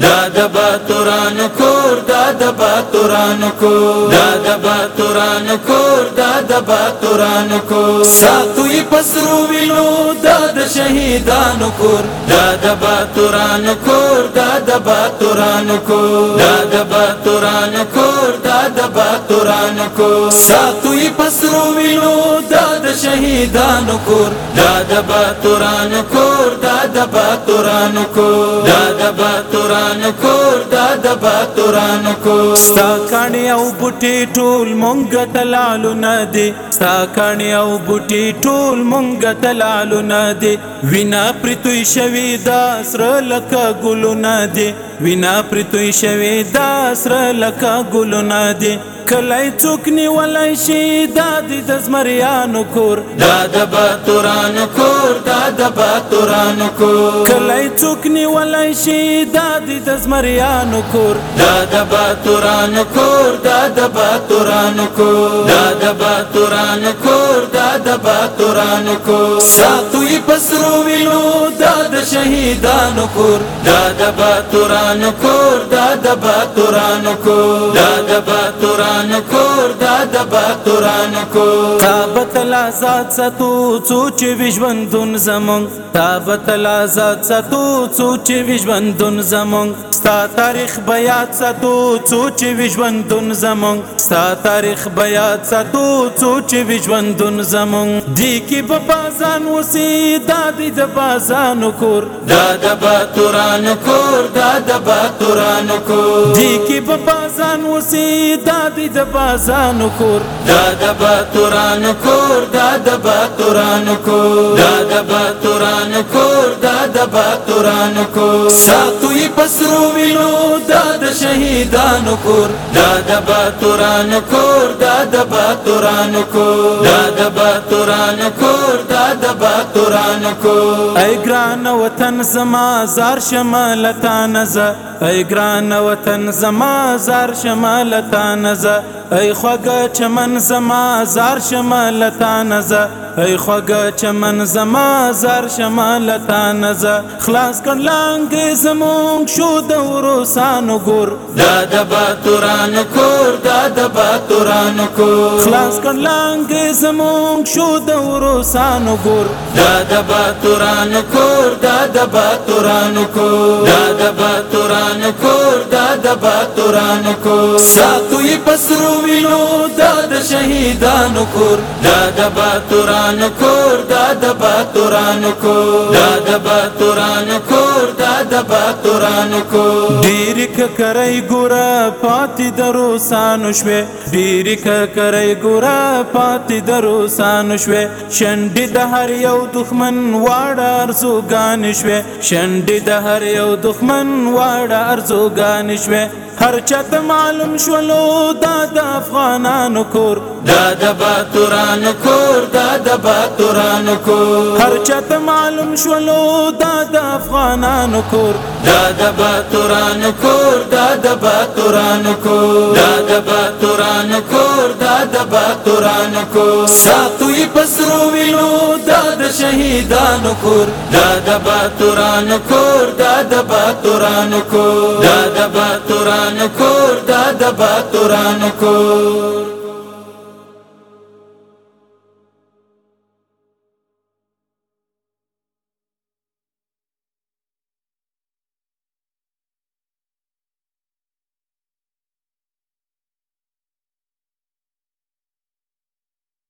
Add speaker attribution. Speaker 1: دا د باتوران کور دا د باتوران کور دا د باتوران کور دا د باتوران کور ساتوي پسرو وینو دا د شهیدانو کور دا د باتوران کور دا د باتوران کور دا د باتوران کور دا د باتوران کور ساتوي پسرو وینو دا شهیدانو کور دا د باتورانو کور دا د باتورانو کور دا د باتورانو کور دا د باتورانو کور ستا کانی او بوټي ټول مونږ تلالو نه دي ستا کانی او بوټي ټول مونږ تلالو نه دي وینا پرتوي شوی دا سره لکه ګلو نه دي وینا پرتوي شوی دا سره لکه ګلو نه دي کلی څوک نیولی شي دا د زمریانو کور دا د باتورانو کور دا د باتورانو کور کلی څوک نیولی شي دا د زمریانو کور دا د باتورانو کور دا د باتورانو کور دا د باتورانو کور دا د باتورانو کور ساتوي پسرو وینو دا د شهیدانو کور دا د باتورانو کور دا د باتورانو کور دا د باتورانو توران کور دا د با توران کور تابت لازات ستو سوچ وژوندون زمون تابت لازات ستو سوچ وژوندون زمون ستا تاریخ بیات ستو سوچ وژوندون زمون ستا تاریخ بیات ستو سوچ وژوندون زمون دی کی په بازان وسی دادی د بازان کور دا د با توران کور دا د با توران کور دی کی په بازان وسی دادی دی د بازانو کور دا د باتورانو کور دا د باتورانو کور دا د باتورانو کور دا د باتوران کور ساتوي پسرو وینو دا د شهیدانو کور دا د باتوران کور دا د باتوران کور دا د باتوران کور دا د باتوران کور ای ګران وطن زما زار شمالتا نزه ای ګران وطن زما زار شمالتا نزه ای خوګه چمن زما زار شمالتا نزه ای خوګه چمن زما زار شمال تا نزا خلاص کړ لانګ زمون شو د وروسانو ګور دا د باتوران کور دا د باتوران کور خلاص کړ لانګ زمون شو د وروسانو ګور دا د باتوران کور دا د باتوران کور دا د باتوران کور به توران کور ساتو یې پسرو وینو دا د شهیدانو کور دا د به توران کور دا د به توران کور دا د به توران کور دا د به توران کور ډیر ککرای ګورا پاتې درو سانو شوه ډیر ککرای ګورا پاتې درو سانو شوه شنډې د هر یو دښمن واړه ارزوګان شوه شنډې د هر یو دښمن واړه ارزوګان شوه 내 네. هر چت معلوم شولو دا د افغانانو کور دا د باتورانو کور دا د باتورانو کور هر چت معلوم شولو دا د افغانانو کور دا د باتورانو کور دا د باتورانو کور دا د باتورانو کور دا د باتورانو کور ساتو یې پسرو ویلو دا د شهیدانو کور دا د باتورانو کور دا د باتورانو کور دا د باتورانو باتوران کور دا د باتوران کور